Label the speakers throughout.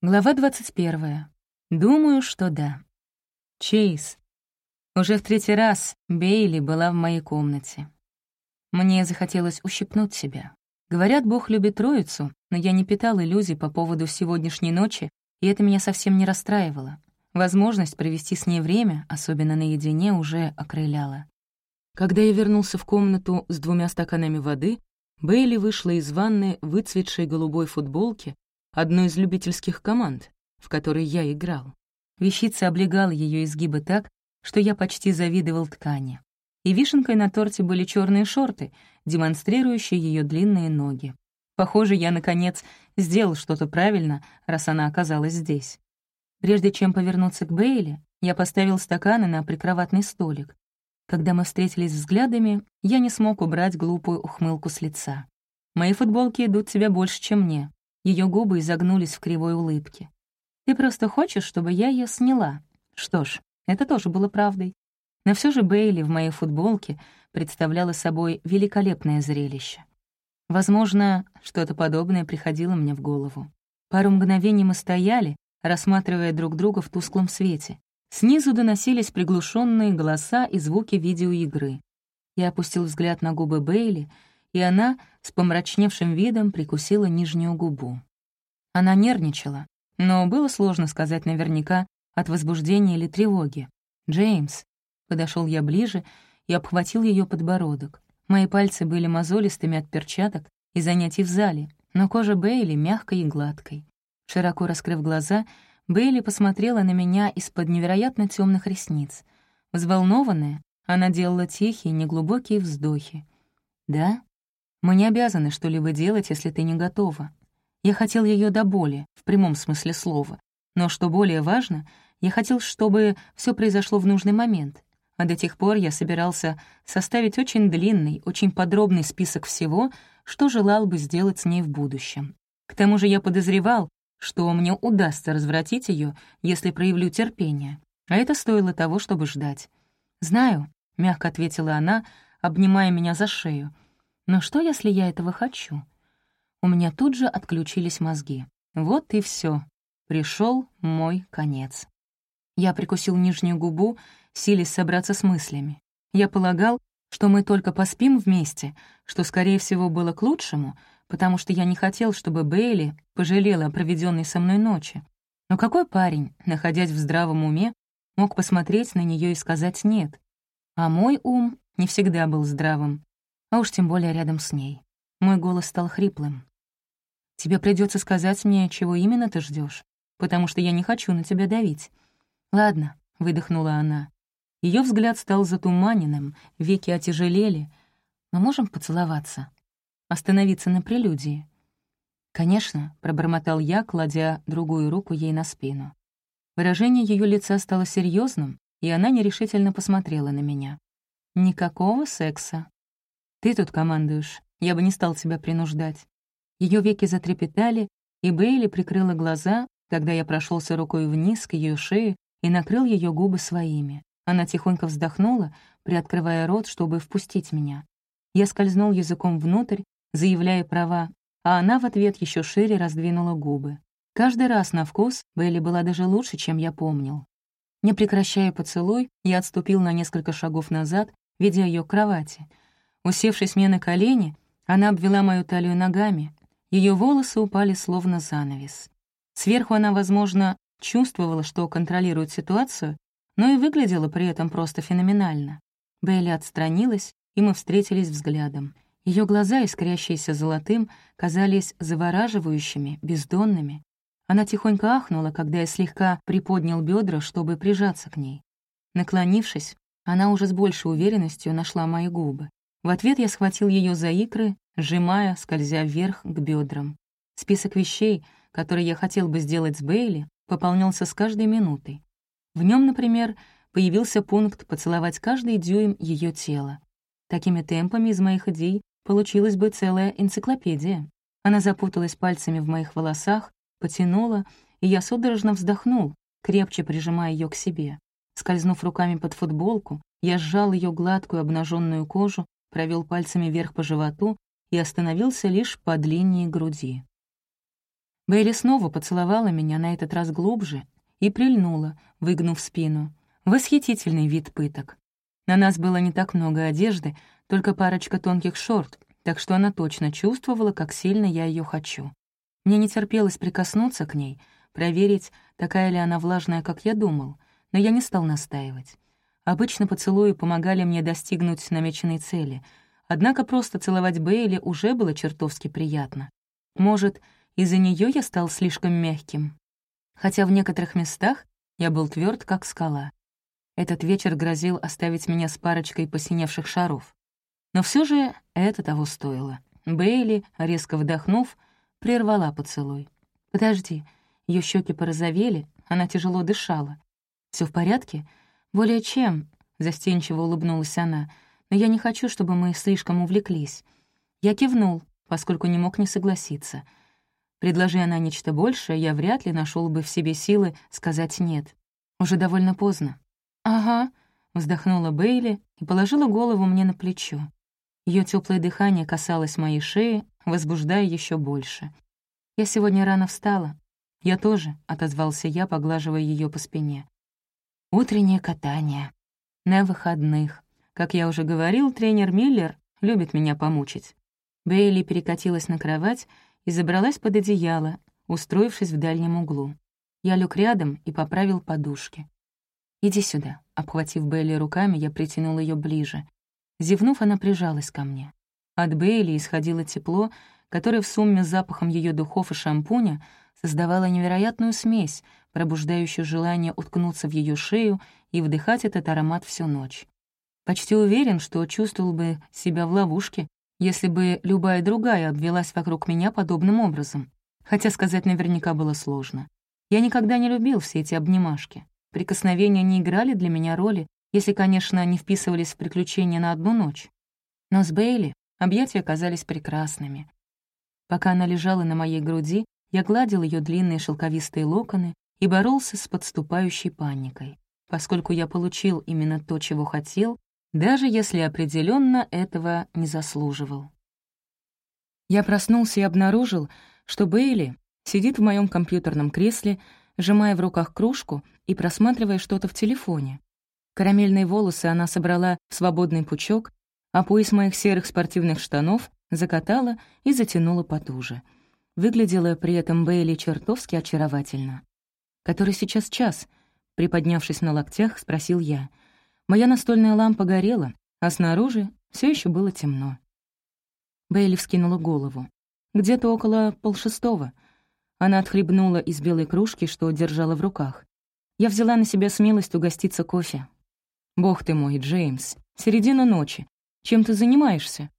Speaker 1: Глава 21. Думаю, что да. Чейз. Уже в третий раз Бейли была в моей комнате. Мне захотелось ущипнуть себя. Говорят, Бог любит троицу, но я не питал иллюзий по поводу сегодняшней ночи, и это меня совсем не расстраивало. Возможность провести с ней время, особенно наедине, уже окрыляла. Когда я вернулся в комнату с двумя стаканами воды, Бейли вышла из ванны в выцветшей голубой футболке одной из любительских команд, в которой я играл. Вещица облегала ее изгибы так, что я почти завидовал ткани. И вишенкой на торте были черные шорты, демонстрирующие ее длинные ноги. Похоже, я, наконец, сделал что-то правильно, раз она оказалась здесь. Прежде чем повернуться к Бейли, я поставил стаканы на прикроватный столик. Когда мы встретились взглядами, я не смог убрать глупую ухмылку с лица. Мои футболки идут тебе больше, чем мне. Ее губы изогнулись в кривой улыбке. «Ты просто хочешь, чтобы я ее сняла?» Что ж, это тоже было правдой. Но все же Бейли в моей футболке представляла собой великолепное зрелище. Возможно, что-то подобное приходило мне в голову. Пару мгновений мы стояли, рассматривая друг друга в тусклом свете. Снизу доносились приглушенные голоса и звуки видеоигры. Я опустил взгляд на губы Бейли — и она с помрачневшим видом прикусила нижнюю губу. Она нервничала, но было сложно сказать наверняка от возбуждения или тревоги. «Джеймс», — подошел я ближе и обхватил ее подбородок. Мои пальцы были мозолистыми от перчаток и занятий в зале, но кожа Бейли мягкой и гладкой. Широко раскрыв глаза, Бейли посмотрела на меня из-под невероятно темных ресниц. Взволнованная, она делала тихие, неглубокие вздохи. «Да?» Мы не обязаны что-либо делать, если ты не готова. Я хотел ее до боли, в прямом смысле слова. Но что более важно, я хотел, чтобы все произошло в нужный момент. А до тех пор я собирался составить очень длинный, очень подробный список всего, что желал бы сделать с ней в будущем. К тому же я подозревал, что мне удастся развратить ее, если проявлю терпение. А это стоило того, чтобы ждать. «Знаю», — мягко ответила она, обнимая меня за шею, — но что, если я этого хочу? У меня тут же отключились мозги. Вот и все. Пришел мой конец. Я прикусил нижнюю губу, силясь собраться с мыслями. Я полагал, что мы только поспим вместе, что, скорее всего, было к лучшему, потому что я не хотел, чтобы Бейли пожалела о проведенной со мной ночи. Но какой парень, находясь в здравом уме, мог посмотреть на нее и сказать «нет»? А мой ум не всегда был здравым а уж тем более рядом с ней. Мой голос стал хриплым. «Тебе придется сказать мне, чего именно ты ждешь, потому что я не хочу на тебя давить». «Ладно», — выдохнула она. Ее взгляд стал затуманенным, веки отяжелели. «Мы можем поцеловаться? Остановиться на прелюдии?» «Конечно», — пробормотал я, кладя другую руку ей на спину. Выражение ее лица стало серьезным, и она нерешительно посмотрела на меня. «Никакого секса», ты тут командуешь, я бы не стал тебя принуждать». Ее веки затрепетали, и Бейли прикрыла глаза, когда я прошелся рукой вниз к ее шее и накрыл ее губы своими. Она тихонько вздохнула, приоткрывая рот, чтобы впустить меня. Я скользнул языком внутрь, заявляя права, а она в ответ еще шире раздвинула губы. Каждый раз на вкус Бейли была даже лучше, чем я помнил. Не прекращая поцелуй, я отступил на несколько шагов назад, ведя ее к кровати — Усевшись мне на колени, она обвела мою талию ногами. Ее волосы упали словно занавес. Сверху она, возможно, чувствовала, что контролирует ситуацию, но и выглядела при этом просто феноменально. Бейли отстранилась, и мы встретились взглядом. Ее глаза, искрящиеся золотым, казались завораживающими, бездонными. Она тихонько ахнула, когда я слегка приподнял бедра, чтобы прижаться к ней. Наклонившись, она уже с большей уверенностью нашла мои губы. В ответ я схватил ее за икры, сжимая, скользя вверх к бедрам. Список вещей, которые я хотел бы сделать с Бейли, пополнялся с каждой минутой. В нем, например, появился пункт поцеловать каждый дюйм ее тела. Такими темпами из моих идей получилась бы целая энциклопедия. Она запуталась пальцами в моих волосах, потянула, и я судорожно вздохнул, крепче прижимая ее к себе. Скользнув руками под футболку, я сжал ее гладкую обнаженную кожу провел пальцами вверх по животу и остановился лишь под линией груди. Бейли снова поцеловала меня на этот раз глубже и прильнула, выгнув спину. Восхитительный вид пыток. На нас было не так много одежды, только парочка тонких шорт, так что она точно чувствовала, как сильно я ее хочу. Мне не терпелось прикоснуться к ней, проверить, такая ли она влажная, как я думал, но я не стал настаивать. Обычно поцелуи помогали мне достигнуть намеченной цели, однако просто целовать Бейли уже было чертовски приятно. Может, из-за нее я стал слишком мягким. Хотя в некоторых местах я был тверд, как скала. Этот вечер грозил оставить меня с парочкой посиневших шаров. Но все же это того стоило. Бейли, резко вдохнув, прервала поцелуй. «Подожди». Ее щеки порозовели, она тяжело дышала. Все в порядке?» «Более чем», — застенчиво улыбнулась она, «но я не хочу, чтобы мы слишком увлеклись». Я кивнул, поскольку не мог не согласиться. Предложи она нечто большее, я вряд ли нашел бы в себе силы сказать «нет». Уже довольно поздно. «Ага», — вздохнула Бейли и положила голову мне на плечо. Ее теплое дыхание касалось моей шеи, возбуждая еще больше. «Я сегодня рано встала». «Я тоже», — отозвался я, поглаживая ее по спине. Утреннее катание. На выходных. Как я уже говорил, тренер Миллер любит меня помучить. Бейли перекатилась на кровать и забралась под одеяло, устроившись в дальнем углу. Я лег рядом и поправил подушки. «Иди сюда». Обхватив Бейли руками, я притянул ее ближе. Зевнув, она прижалась ко мне. От Бейли исходило тепло, которое в сумме с запахом ее духов и шампуня создавало невероятную смесь, пробуждающую желание уткнуться в ее шею и вдыхать этот аромат всю ночь. Почти уверен, что чувствовал бы себя в ловушке, если бы любая другая обвелась вокруг меня подобным образом. Хотя сказать наверняка было сложно. Я никогда не любил все эти обнимашки. Прикосновения не играли для меня роли, если, конечно, не вписывались в приключения на одну ночь. Но с Бейли объятия оказались прекрасными. Пока она лежала на моей груди, я гладил ее длинные шелковистые локоны и боролся с подступающей паникой, поскольку я получил именно то, чего хотел, даже если определенно этого не заслуживал. Я проснулся и обнаружил, что Бейли сидит в моем компьютерном кресле, сжимая в руках кружку и просматривая что-то в телефоне. Карамельные волосы она собрала в свободный пучок, а пояс моих серых спортивных штанов закатала и затянула потуже. Выглядела при этом Бейли чертовски очаровательно. «Который сейчас час?» Приподнявшись на локтях, спросил я. Моя настольная лампа горела, а снаружи все еще было темно. Бейли вскинула голову. Где-то около полшестого. Она отхлебнула из белой кружки, что держала в руках. Я взяла на себя смелость угоститься кофе. «Бог ты мой, Джеймс, середина ночи. Чем ты занимаешься?»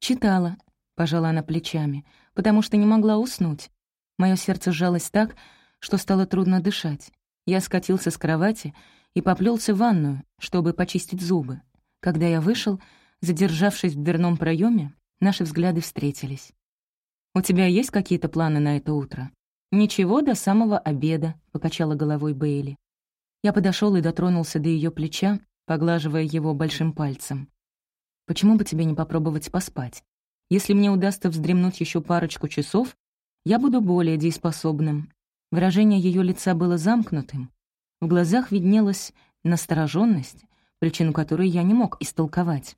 Speaker 1: «Читала», — пожала она плечами, «потому что не могла уснуть. Мое сердце сжалось так, что стало трудно дышать. Я скатился с кровати и поплелся в ванную, чтобы почистить зубы. Когда я вышел, задержавшись в дверном проеме, наши взгляды встретились. «У тебя есть какие-то планы на это утро?» «Ничего до самого обеда», — покачала головой Бейли. Я подошел и дотронулся до ее плеча, поглаживая его большим пальцем. «Почему бы тебе не попробовать поспать? Если мне удастся вздремнуть еще парочку часов, я буду более дееспособным, Выражение ее лица было замкнутым. В глазах виднелась настороженность, причину которой я не мог истолковать.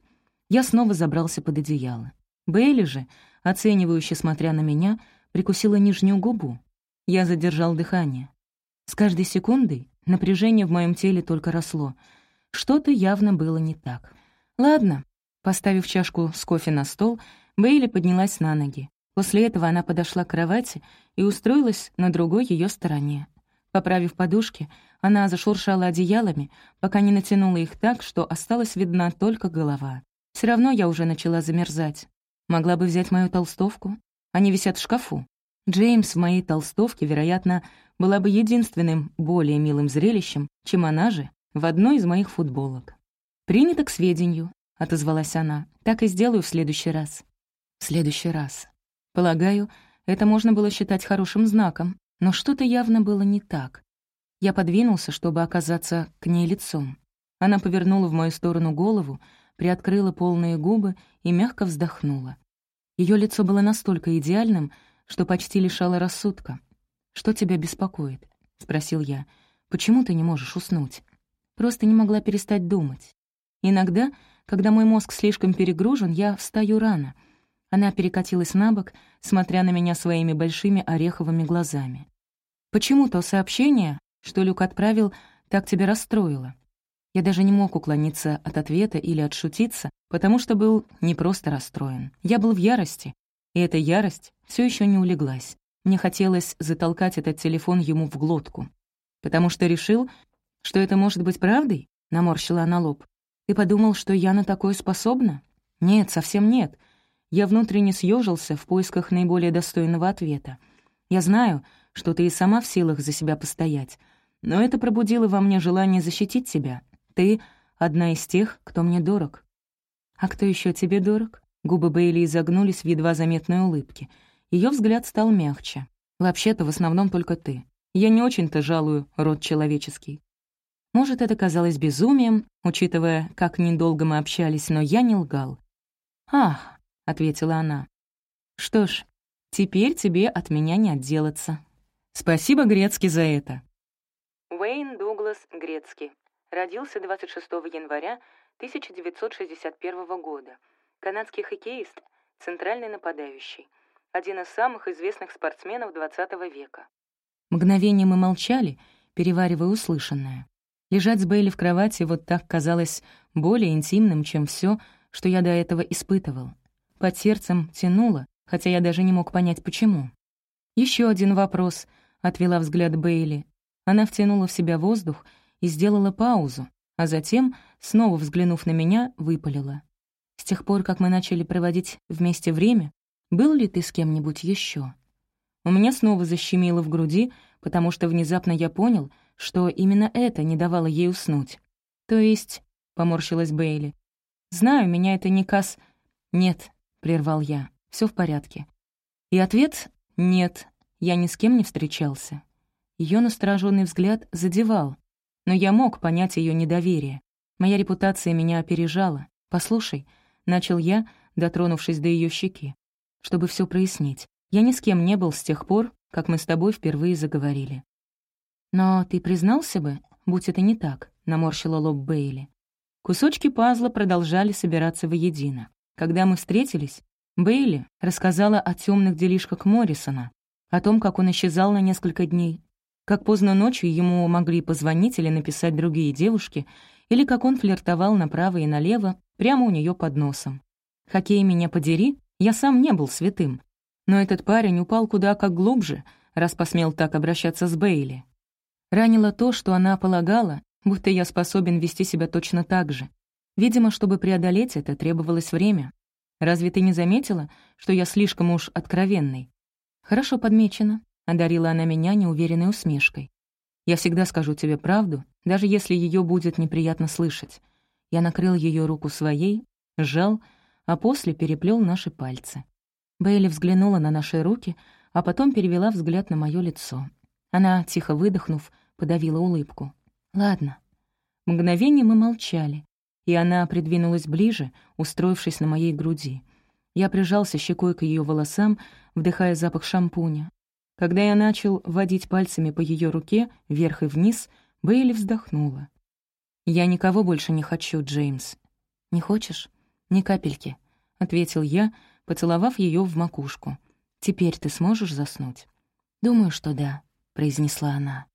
Speaker 1: Я снова забрался под одеяло. Бейли же, оценивающе смотря на меня, прикусила нижнюю губу. Я задержал дыхание. С каждой секундой напряжение в моем теле только росло. Что-то явно было не так. Ладно. Поставив чашку с кофе на стол, Бейли поднялась на ноги. После этого она подошла к кровати и устроилась на другой ее стороне. Поправив подушки, она зашуршала одеялами, пока не натянула их так, что осталась видна только голова. Все равно я уже начала замерзать. Могла бы взять мою толстовку. Они висят в шкафу. Джеймс в моей толстовке, вероятно, была бы единственным более милым зрелищем, чем она же в одной из моих футболок. «Принято к сведению», — отозвалась она. «Так и сделаю в следующий раз». «В следующий раз». Полагаю, это можно было считать хорошим знаком, но что-то явно было не так. Я подвинулся, чтобы оказаться к ней лицом. Она повернула в мою сторону голову, приоткрыла полные губы и мягко вздохнула. Ее лицо было настолько идеальным, что почти лишало рассудка. «Что тебя беспокоит?» — спросил я. «Почему ты не можешь уснуть?» Просто не могла перестать думать. Иногда, когда мой мозг слишком перегружен, я встаю рано. Она перекатилась на бок, смотря на меня своими большими ореховыми глазами. «Почему то сообщение, что Люк отправил, так тебя расстроило?» Я даже не мог уклониться от ответа или отшутиться, потому что был не просто расстроен. Я был в ярости, и эта ярость все еще не улеглась. Мне хотелось затолкать этот телефон ему в глотку. «Потому что решил, что это может быть правдой?» — наморщила она лоб. «Ты подумал, что я на такое способна?» «Нет, совсем нет». Я внутренне съежился в поисках наиболее достойного ответа. «Я знаю, что ты и сама в силах за себя постоять, но это пробудило во мне желание защитить тебя. Ты — одна из тех, кто мне дорог». «А кто еще тебе дорог?» Губы Бейли изогнулись в едва заметной улыбке. Ее взгляд стал мягче. «Вообще-то в основном только ты. Я не очень-то жалую род человеческий». Может, это казалось безумием, учитывая, как недолго мы общались, но я не лгал. «Ах», — ответила она. «Что ж, теперь тебе от меня не отделаться. Спасибо, Грецкий, за это». Уэйн Дуглас Грецкий. Родился 26 января 1961 года. Канадский хоккеист, центральный нападающий. Один из самых известных спортсменов XX века. Мгновение мы молчали, переваривая услышанное. Лежать с Бейли в кровати вот так казалось более интимным, чем все, что я до этого испытывал. Под сердцем тянуло, хотя я даже не мог понять, почему. Еще один вопрос», — отвела взгляд Бейли. Она втянула в себя воздух и сделала паузу, а затем, снова взглянув на меня, выпалила. С тех пор, как мы начали проводить вместе время, был ли ты с кем-нибудь еще? У меня снова защемило в груди, потому что внезапно я понял, что именно это не давало ей уснуть. То есть, — поморщилась Бейли, — знаю, меня это не кас... Нет, — прервал я, — все в порядке. И ответ — нет, я ни с кем не встречался. Ее настороженный взгляд задевал, но я мог понять ее недоверие. Моя репутация меня опережала. Послушай, Начал я, дотронувшись до ее щеки. Чтобы все прояснить. Я ни с кем не был с тех пор, как мы с тобой впервые заговорили. «Но ты признался бы, будь это не так», — наморщила лоб Бейли. Кусочки пазла продолжали собираться воедино. Когда мы встретились, Бейли рассказала о темных делишках Моррисона, о том, как он исчезал на несколько дней, как поздно ночью ему могли позвонить или написать другие девушки, или как он флиртовал направо и налево, прямо у нее под носом. Хоккей меня подери, я сам не был святым. Но этот парень упал куда как глубже, раз посмел так обращаться с Бейли. Ранило то, что она полагала, будто я способен вести себя точно так же. Видимо, чтобы преодолеть это, требовалось время. Разве ты не заметила, что я слишком уж откровенный? Хорошо подмечено, — одарила она меня неуверенной усмешкой. Я всегда скажу тебе правду, даже если ее будет неприятно слышать. Я накрыл ее руку своей, сжал, а после переплел наши пальцы. Бейли взглянула на наши руки, а потом перевела взгляд на мое лицо. Она, тихо выдохнув, подавила улыбку. «Ладно». Мгновение мы молчали, и она придвинулась ближе, устроившись на моей груди. Я прижался щекой к ее волосам, вдыхая запах шампуня. Когда я начал водить пальцами по ее руке, вверх и вниз, Бейли вздохнула. «Я никого больше не хочу, Джеймс». «Не хочешь?» «Ни капельки», — ответил я, поцеловав ее в макушку. «Теперь ты сможешь заснуть?» «Думаю, что да», — произнесла она.